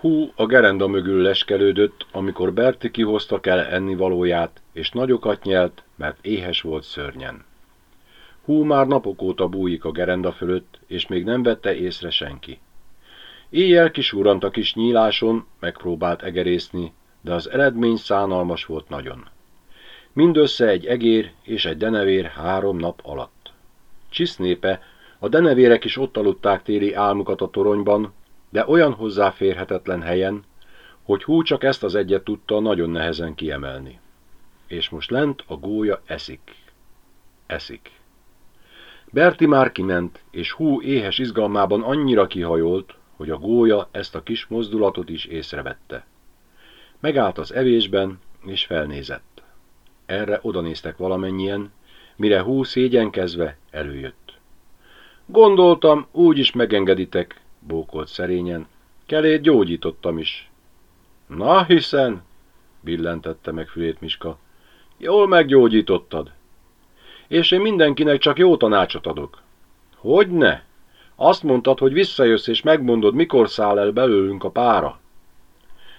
Hú a gerenda mögül leskelődött, amikor Berti kihozta kell ennivalóját, és nagyokat nyelt, mert éhes volt szörnyen. Hú már napok óta bújik a gerenda fölött, és még nem vette észre senki. Éjjel kisúrant a kis nyíláson, megpróbált egerészni, de az eredmény szánalmas volt nagyon. Mindössze egy egér és egy denevér három nap alatt. Csisznépe, a denevérek is ott aludták téli álmukat a toronyban, de olyan hozzáférhetetlen helyen, hogy hú csak ezt az egyet tudta nagyon nehezen kiemelni. És most lent a gólya eszik. Eszik. Berti már kiment, és hú éhes izgalmában annyira kihajolt, hogy a gólya ezt a kis mozdulatot is észrevette. Megállt az evésben, és felnézett. Erre odanéztek valamennyien, mire hú szégyenkezve előjött. Gondoltam, úgy is megengeditek, bókolt szerényen. Kelét gyógyítottam is. Na, hiszen, billentette meg fülét Miska. Jól meggyógyítottad. És én mindenkinek csak jó tanácsot adok. Hogy ne? Azt mondtad, hogy visszajössz és megmondod, mikor száll el belőlünk a pára.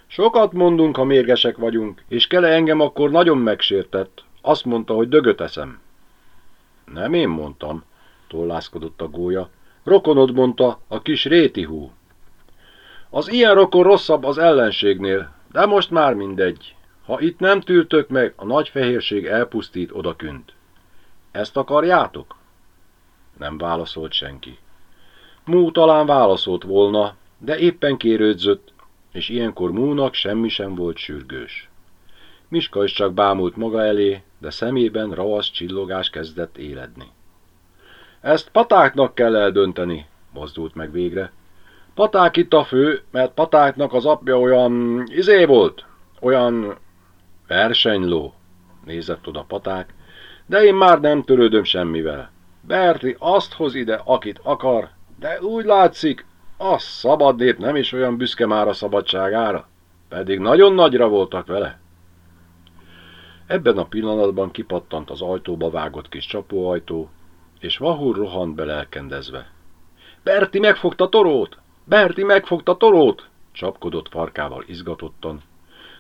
Sokat mondunk, ha mérgesek vagyunk, és Kele engem akkor nagyon megsértett. Azt mondta, hogy dögöt eszem. Nem én mondtam, tollászkodott a gólya. Rokonod mondta, a kis réti hú. Az ilyen rokon rosszabb az ellenségnél, de most már mindegy. Ha itt nem tűrtök meg, a nagy fehérség elpusztít odakünt. Ezt akarjátok? Nem válaszolt senki. Mú talán válaszolt volna, de éppen kérődzött, és ilyenkor Múnak semmi sem volt sürgős. Miska is csak bámult maga elé, de szemében ravasz csillogás kezdett éledni. Ezt patáknak kell eldönteni, mozdult meg végre. Paták itt a fő, mert patáknak az apja olyan izé volt, olyan versenyló, nézett oda paták, de én már nem törődöm semmivel. Berti azt hoz ide, akit akar, de úgy látszik, a szabad nép nem is olyan büszke már a szabadságára, pedig nagyon nagyra voltak vele. Ebben a pillanatban kipattant az ajtóba vágott kis csapóajtó, és Vahur rohant be lelkendezve. Berti megfogta torót! Berti megfogta torót! csapkodott farkával izgatottan.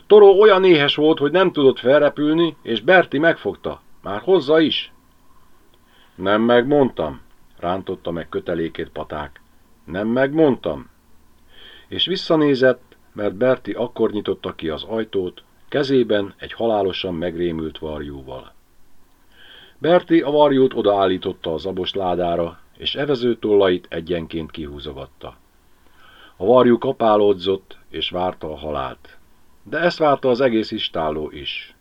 Toró olyan éhes volt, hogy nem tudott felrepülni, és Berti megfogta. Már hozza is. Nem megmondtam, rántotta meg kötelékét paták. Nem megmondtam? És visszanézett, mert Berti akkor nyitotta ki az ajtót, kezében egy halálosan megrémült varjúval. Berti a varjót odaállította a zabos ládára, és evező tollait egyenként kihúzogatta. A varjú kapálódzott, és várta a halált. De ezt várta az egész istálló is.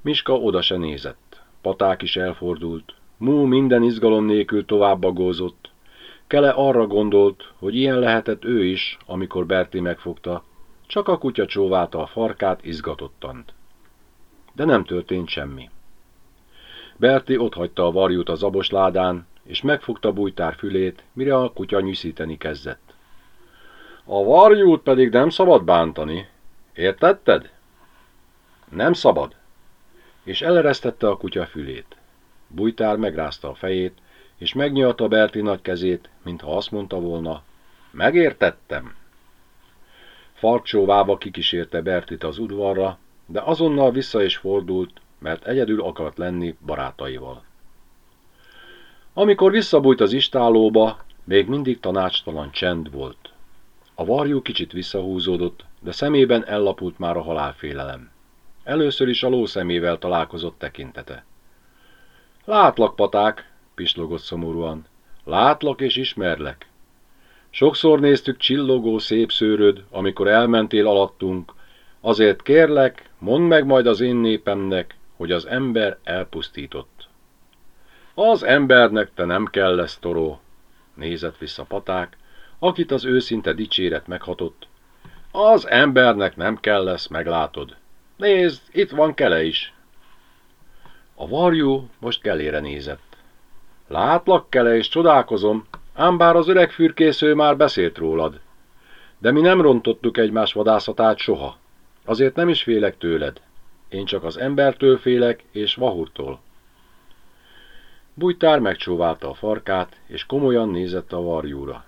Miska oda se nézett. Paták is elfordult. Mú minden izgalom nélkül tovább bagózott. Kele arra gondolt, hogy ilyen lehetett ő is, amikor Berti megfogta, csak a kutya csóválta a farkát izgatottan. De nem történt semmi. Berti otthagyta a varjút a zabos ládán, és megfogta bújtár fülét, mire a kutya nyűszíteni kezdett. A varjút pedig nem szabad bántani. Értetted? Nem szabad. És eleresztette a kutya fülét. Bújtár megrázta a fejét, és megnyalta Berti nagy kezét, mintha azt mondta volna, megértettem. Farcsóvába kikísérte Bertit az udvarra, de azonnal vissza is fordult, mert egyedül akart lenni barátaival. Amikor visszabújt az istálóba, még mindig tanácstalan csend volt. A varjú kicsit visszahúzódott, de szemében ellapult már a halálfélelem. Először is a ló szemével találkozott tekintete. Látlak, paták, pislogott szomorúan. Látlak és ismerlek. Sokszor néztük csillogó szép szőröd, amikor elmentél alattunk, azért kérlek, mondd meg majd az én népemnek, hogy az ember elpusztított. Az embernek te nem kell lesz, Toró, nézett vissza Paták, akit az őszinte dicséret meghatott. Az embernek nem kell lesz, meglátod. Nézd, itt van Kele is. A varjú most Kelére nézett. Látlak, Kele, és csodálkozom, ám bár az öreg fürkésző már beszélt rólad. De mi nem rontottuk egymás vadászatát soha. Azért nem is félek tőled. Én csak az embertől félek, és Vahurtól. Bújtár megcsóválta a farkát, és komolyan nézett a varjúra.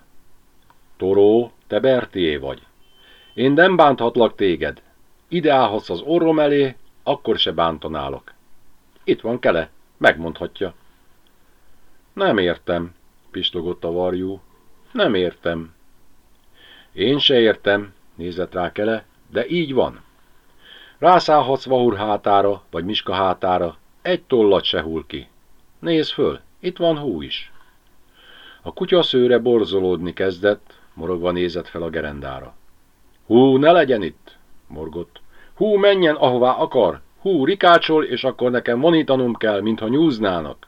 Toró, te Bertié vagy. Én nem bánthatlak téged. Ide állhatsz az orrom elé, akkor se bántanálok. Itt van Kele, megmondhatja. Nem értem, pislogott a varjú. Nem értem. Én se értem, nézett rá Kele, de így van. Rászállhatsz Vahur hátára, vagy Miska hátára, egy tollat se hull ki. Nézd föl, itt van hú is. A kutya szőre borzolódni kezdett, morogva nézett fel a gerendára. Hú, ne legyen itt, morgott. Hú, menjen, ahová akar. Hú, rikácsol, és akkor nekem vonítanom kell, mintha nyúznának.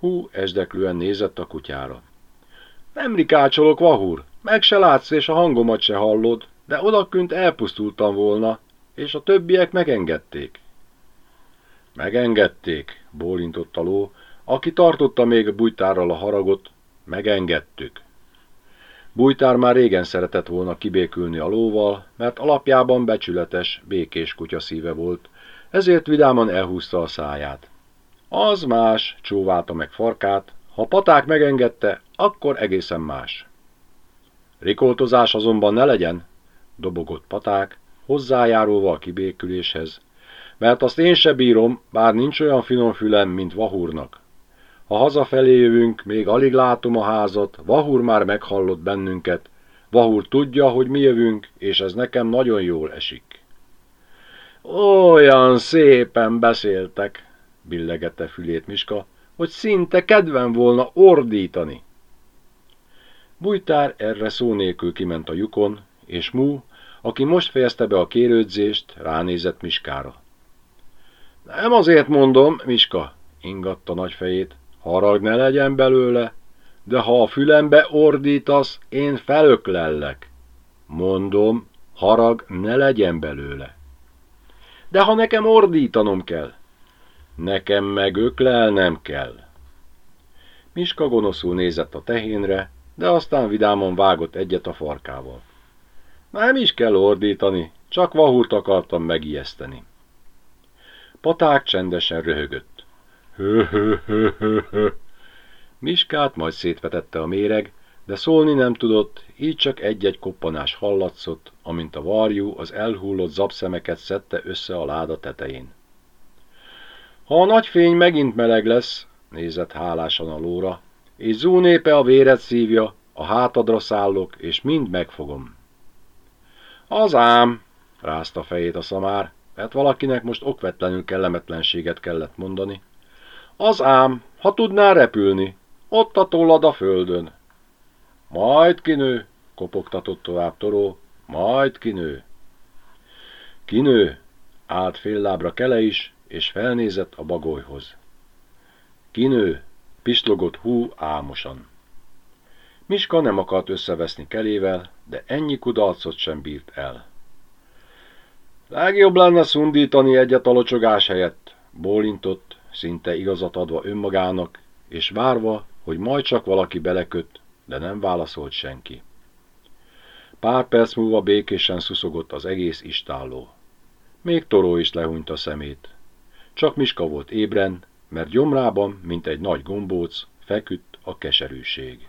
Hú, esdeklően nézett a kutyára. Nem rikácsolok, Vahúr, meg se látsz, és a hangomat se hallod, de odakünt elpusztultam volna, és a többiek megengedték. Megengedték, bólintott a ló, aki tartotta még bújtárral a haragot, megengedtük. Bújtár már régen szeretett volna kibékülni a lóval, mert alapjában becsületes, békés kutya szíve volt, ezért vidáman elhúzta a száját. Az más, csóválta meg farkát, ha paták megengedte, akkor egészen más. Rikoltozás azonban ne legyen, dobogott paták, hozzájárulva a kibéküléshez, mert azt én se bírom, bár nincs olyan finom fülem, mint Vahúrnak. Ha hazafelé jövünk, még alig látom a házat, Vahúr már meghallott bennünket, Vahúr tudja, hogy mi jövünk, és ez nekem nagyon jól esik. Olyan szépen beszéltek, billegette fülét Miska, hogy szinte kedven volna ordítani. Bújtár erre szó kiment a lyukon, és Mú, aki most fejezte be a kérődzést, ránézett Miskára. Nem azért mondom, Miska, ingatta nagy fejét, harag ne legyen belőle, de ha a fülembe ordítasz, én felöklellek. Mondom, harag ne legyen belőle. De ha nekem ordítanom kell, nekem meg öklelnem kell. Miska gonoszul nézett a tehénre, de aztán vidámon vágott egyet a farkával. Nem is kell ordítani, csak vahúrt akartam megijeszteni. Paták csendesen röhögött. Hö, hö, hö, hö, hö. Miskát majd szétvetette a méreg, de szólni nem tudott, így csak egy-egy koppanás hallatszott, amint a varjú az elhullott zapszemeket szedte össze a láda tetején. Ha a nagy fény megint meleg lesz, nézett hálásan a lóra, és zúnépe a véret szívja, a hátadra szállok, és mind megfogom. Az ám, rázta fejét a szamár, mert valakinek most okvetlenül kellemetlenséget kellett mondani. Az ám, ha tudná repülni, ott a tollad a földön. Majd kinő, kopogtatott tovább Toró, majd kinő. Kinő, állt fél lábra kele is, és felnézett a bagolyhoz. Kinő, pislogott hú álmosan. Miska nem akart összeveszni kelével, de ennyi kudarcot sem bírt el. Legjobb lenne szundítani egyet a locsogás helyett, bólintott, szinte igazat adva önmagának, és várva, hogy majd csak valaki beleköt, de nem válaszolt senki. Pár perc múlva békésen szuszogott az egész istálló. Még Toró is lehúnyt a szemét. Csak Miska volt ébren, mert gyomrában, mint egy nagy gombóc, feküdt a keserűség.